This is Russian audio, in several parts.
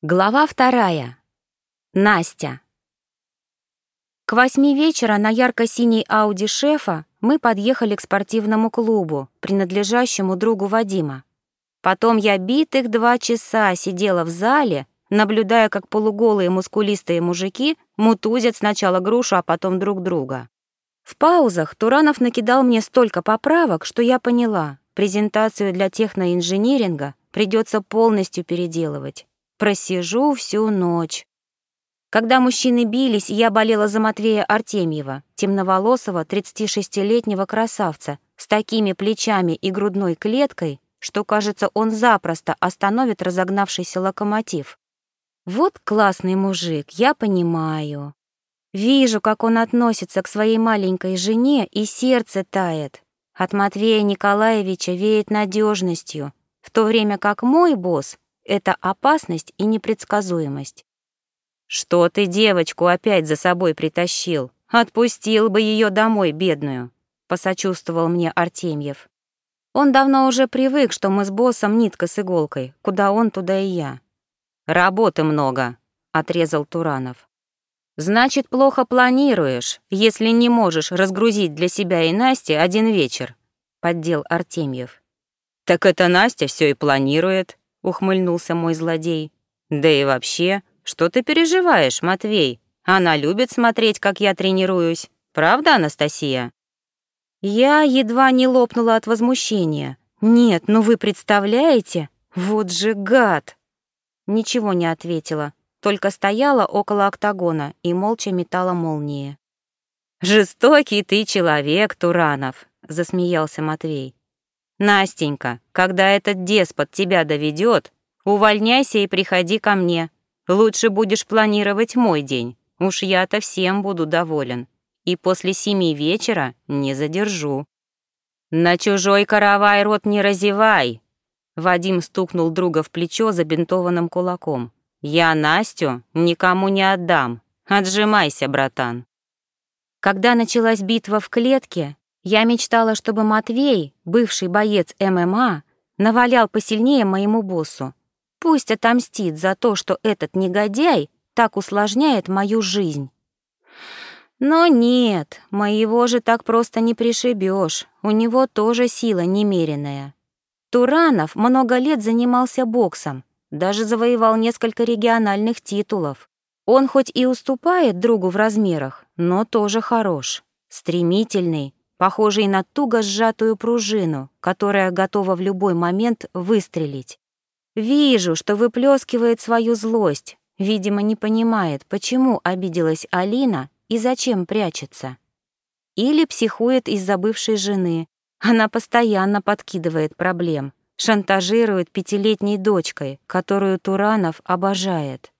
Глава вторая. Настя. К восьми вечера на ярко-синей Ауди шефа мы подъехали к спортивному клубу, принадлежащему другу Вадима. Потом я битых два часа сидела в зале, наблюдая, как полуголые мускулистые мужики мутузят сначала грушу, а потом друг друга. В паузах Туранов накидал мне столько поправок, что я поняла, презентацию для техноинжиниринга придется полностью переделывать. Просижу всю ночь. Когда мужчины бились, я болела за Матвея Артемьева, темноволосого 36-летнего красавца, с такими плечами и грудной клеткой, что, кажется, он запросто остановит разогнавшийся локомотив. Вот классный мужик, я понимаю. Вижу, как он относится к своей маленькой жене, и сердце тает. От Матвея Николаевича веет надежностью, в то время как мой босс это опасность и непредсказуемость. «Что ты девочку опять за собой притащил? Отпустил бы ее домой, бедную», — посочувствовал мне Артемьев. Он давно уже привык, что мы с боссом нитка с иголкой, куда он, туда и я. «Работы много», — отрезал Туранов. «Значит, плохо планируешь, если не можешь разгрузить для себя и Насти один вечер», — поддел Артемьев. «Так это Настя все и планирует», — ухмыльнулся мой злодей. «Да и вообще, что ты переживаешь, Матвей? Она любит смотреть, как я тренируюсь. Правда, Анастасия?» Я едва не лопнула от возмущения. «Нет, ну вы представляете? Вот же гад!» Ничего не ответила, только стояла около октагона и молча метала молнии. «Жестокий ты человек, Туранов», — засмеялся Матвей. «Настенька, когда этот деспот тебя доведет, увольняйся и приходи ко мне. Лучше будешь планировать мой день. Уж я-то всем буду доволен. И после семи вечера не задержу». «На чужой каравай рот не разевай!» Вадим стукнул друга в плечо забинтованным кулаком. «Я Настю никому не отдам. Отжимайся, братан». Когда началась битва в клетке, я мечтала, чтобы Матвей, бывший боец ММА, навалял посильнее моему боссу. Пусть отомстит за то, что этот негодяй так усложняет мою жизнь. Но нет, моего же так просто не пришибешь. У него тоже сила немеренная. Туранов много лет занимался боксом, даже завоевал несколько региональных титулов. Он хоть и уступает другу в размерах, но тоже хорош, стремительный, похожий на туго сжатую пружину, которая готова в любой момент выстрелить. Вижу, что выплескивает свою злость, видимо, не понимает, почему обиделась Алина и зачем прячется. Или психует из-за бывшей жены. Она постоянно подкидывает проблем, шантажирует пятилетней дочкой, которую Туранов обожает.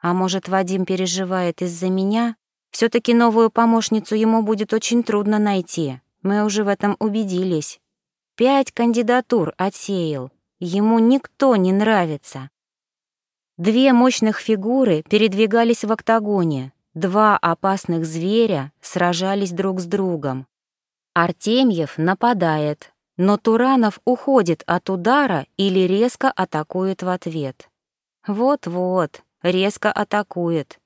А может, Вадим переживает из-за меня? Все таки новую помощницу ему будет очень трудно найти. Мы уже в этом убедились. Пять кандидатур отсеял. Ему никто не нравится. Две мощных фигуры передвигались в октагоне. Два опасных зверя сражались друг с другом. Артемьев нападает, но Туранов уходит от удара или резко атакует в ответ. Вот-вот, резко атакует.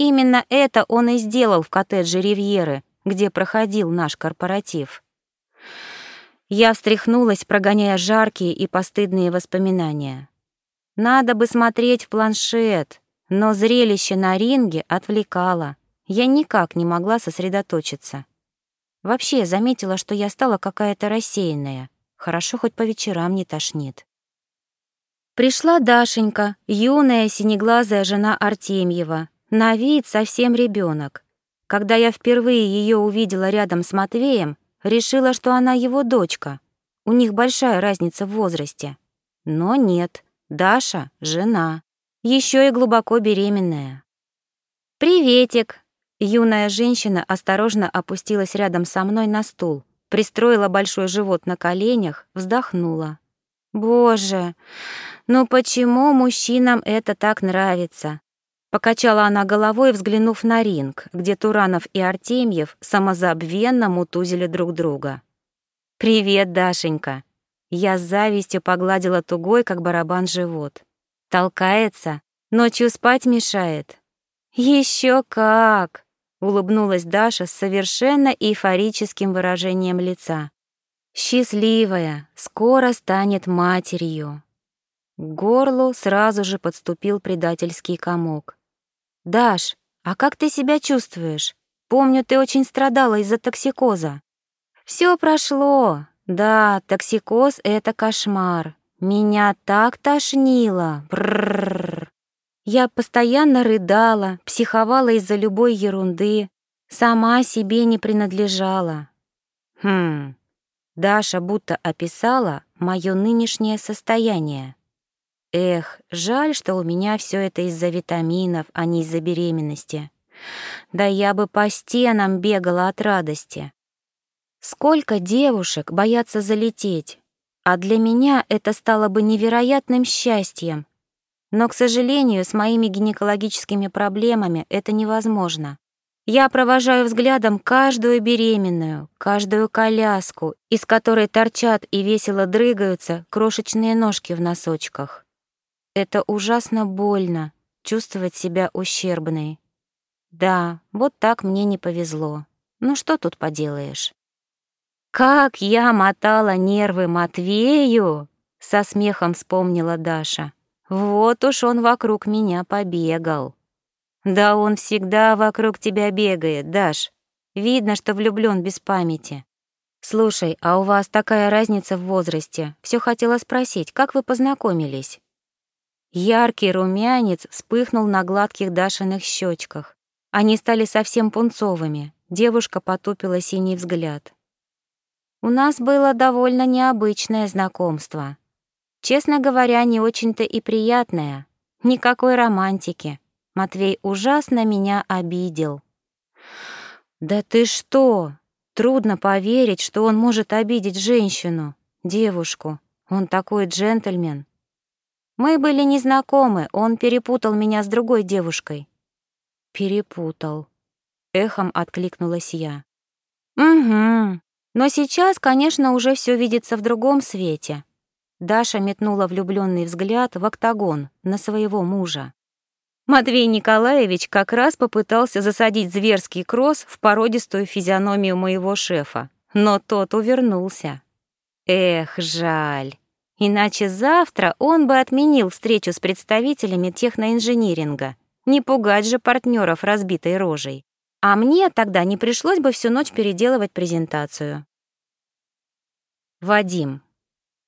Именно это он и сделал в коттедже Ривьеры, где проходил наш корпоратив. Я встряхнулась, прогоняя жаркие и постыдные воспоминания. Надо бы смотреть в планшет, но зрелище на ринге отвлекало. Я никак не могла сосредоточиться. Вообще, заметила, что я стала какая-то рассеянная. Хорошо, хоть по вечерам не тошнит. Пришла Дашенька, юная синеглазая жена Артемьева, на вид совсем ребенок. Когда я впервые ее увидела рядом с Матвеем, решила, что она его дочка. У них большая разница в возрасте. Но нет, Даша — жена, еще и глубоко беременная. «Приветик!» Юная женщина осторожно опустилась рядом со мной на стул, пристроила большой живот на коленях, вздохнула. «Боже, ну почему мужчинам это так нравится? Покачала она головой, взглянув на ринг, где Туранов и Артемьев самозабвенно мутузили друг друга. «Привет, Дашенька!» Я с завистью погладила тугой, как барабан, живот. «Толкается? Ночью спать мешает? Еще как! Улыбнулась Даша с совершенно эйфорическим выражением лица. Счастливая, скоро станет матерью. К горлу сразу же подступил предательский комок. «Даш, а как ты себя чувствуешь? Помню, ты очень страдала из-за токсикоза». Все прошло. Да, токсикоз — это кошмар. Меня так тошнило. Бррррр. Я постоянно рыдала, психовала из-за любой ерунды, сама себе не принадлежала. Хм, Даша будто описала мое нынешнее состояние. Эх, жаль, что у меня все это из-за витаминов, а не из-за беременности. Да я бы по стенам бегала от радости. Сколько девушек боятся залететь, а для меня это стало бы невероятным счастьем. Но, к сожалению, с моими гинекологическими проблемами это невозможно. Я провожаю взглядом каждую беременную, каждую коляску, из которой торчат и весело дрыгаются крошечные ножки в носочках. Это ужасно больно — чувствовать себя ущербной. Да, вот так мне не повезло. Ну что тут поделаешь? «Как я мотала нервы Матвею!» — со смехом вспомнила Даша. «Вот уж он вокруг меня побегал». «Да он всегда вокруг тебя бегает, Даш. Видно, что влюблён без памяти». «Слушай, а у вас такая разница в возрасте. Всё хотела спросить, как вы познакомились?» Яркий румянец вспыхнул на гладких Дашиных щечках. Они стали совсем пунцовыми. Девушка потупила синий взгляд. У нас было довольно необычное знакомство. Честно говоря, не очень-то и приятное. Никакой романтики. Матвей ужасно меня обидел. «Да ты что? Трудно поверить, что он может обидеть женщину, девушку. Он такой джентльмен. Мы были незнакомы, он перепутал меня с другой девушкой. Перепутал. Эхом откликнулась я. Угу. Но сейчас, конечно, уже все видится в другом свете. Даша метнула влюбленный взгляд в октагон на своего мужа. Матвей Николаевич как раз попытался засадить зверский кросс в породистую физиономию моего шефа, но тот увернулся. Эх, жаль. Иначе завтра он бы отменил встречу с представителями техноинжиниринга. Не пугать же партнеров разбитой рожей. А мне тогда не пришлось бы всю ночь переделывать презентацию. Вадим.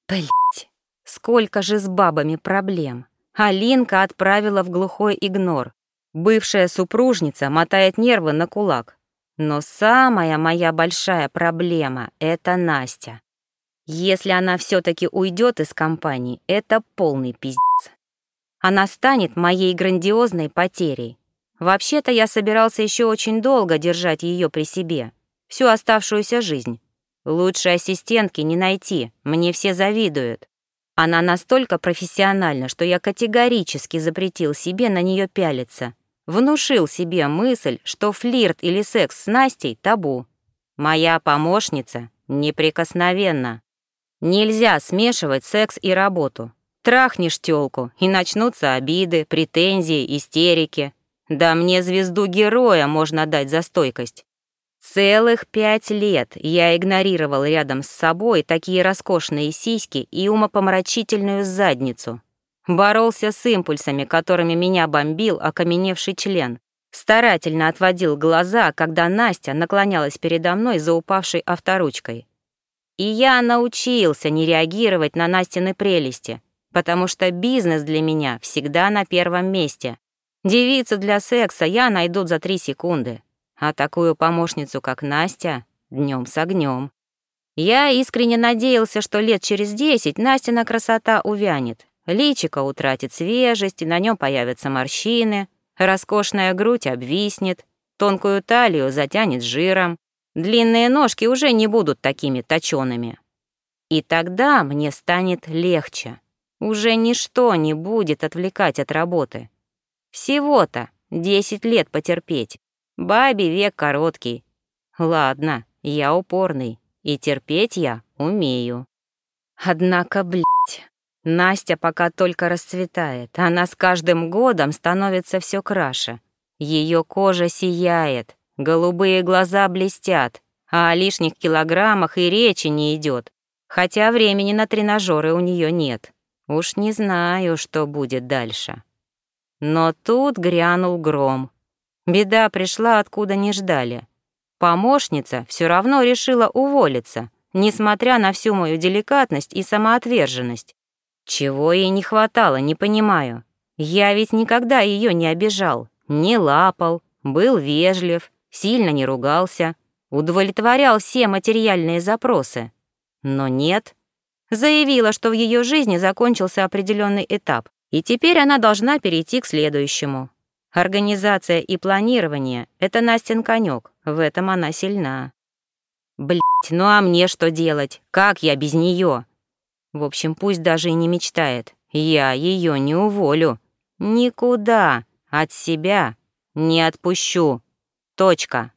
Блять, сколько же с бабами проблем. Алинка отправила в глухой игнор. Бывшая супружница мотает нервы на кулак. Но самая моя большая проблема — это Настя. Если она все-таки уйдет из компании, это полный пиздец. Она станет моей грандиозной потерей. Вообще-то я собирался еще очень долго держать ее при себе, всю оставшуюся жизнь. Лучше ассистентки не найти, мне все завидуют. Она настолько профессиональна, что я категорически запретил себе на нее пялиться. Внушил себе мысль, что флирт или секс с Настей — табу. Моя помощница неприкосновенна. Нельзя смешивать секс и работу. Трахнешь тёлку, и начнутся обиды, претензии, истерики. Да мне звезду героя можно дать за стойкость. Целых пять лет я игнорировал рядом с собой такие роскошные сиськи и умопомрачительную задницу. Боролся с импульсами, которыми меня бомбил окаменевший член. Старательно отводил глаза, когда Настя наклонялась передо мной за упавшей авторучкой. И я научился не реагировать на Настины прелести, потому что бизнес для меня всегда на первом месте. Девицу для секса я найду за три секунды, а такую помощницу, как Настя, днем с огнем. Я искренне надеялся, что лет через десять Настина красота увянет, личико утратит свежесть, и на нем появятся морщины, роскошная грудь обвиснет, тонкую талию затянет жиром, Длинные ножки уже не будут такими точёными. И тогда мне станет легче. Уже ничто не будет отвлекать от работы. Всего-то 10 лет потерпеть. Бабе век короткий. Ладно, я упорный, и терпеть я умею. Однако, блядь, Настя пока только расцветает, она с каждым годом становится все краше. Ее кожа сияет, голубые глаза блестят, а о лишних килограммах и речи не идет, хотя времени на тренажеры у нее нет. Уж не знаю, что будет дальше. Но тут грянул гром. Беда пришла, откуда не ждали. Помощница все равно решила уволиться, несмотря на всю мою деликатность и самоотверженность. Чего ей не хватало, не понимаю. Я ведь никогда ее не обижал, не лапал, был вежлив, сильно не ругался, удовлетворял все материальные запросы. Но нет. Заявила, что в ее жизни закончился определенный этап, и теперь она должна перейти к следующему. Организация и планирование — это Настин конек, в этом она сильна. Блять, ну а мне что делать? Как я без нее? В общем, пусть даже и не мечтает. Я ее не уволю. Никуда от себя не отпущу. Точка.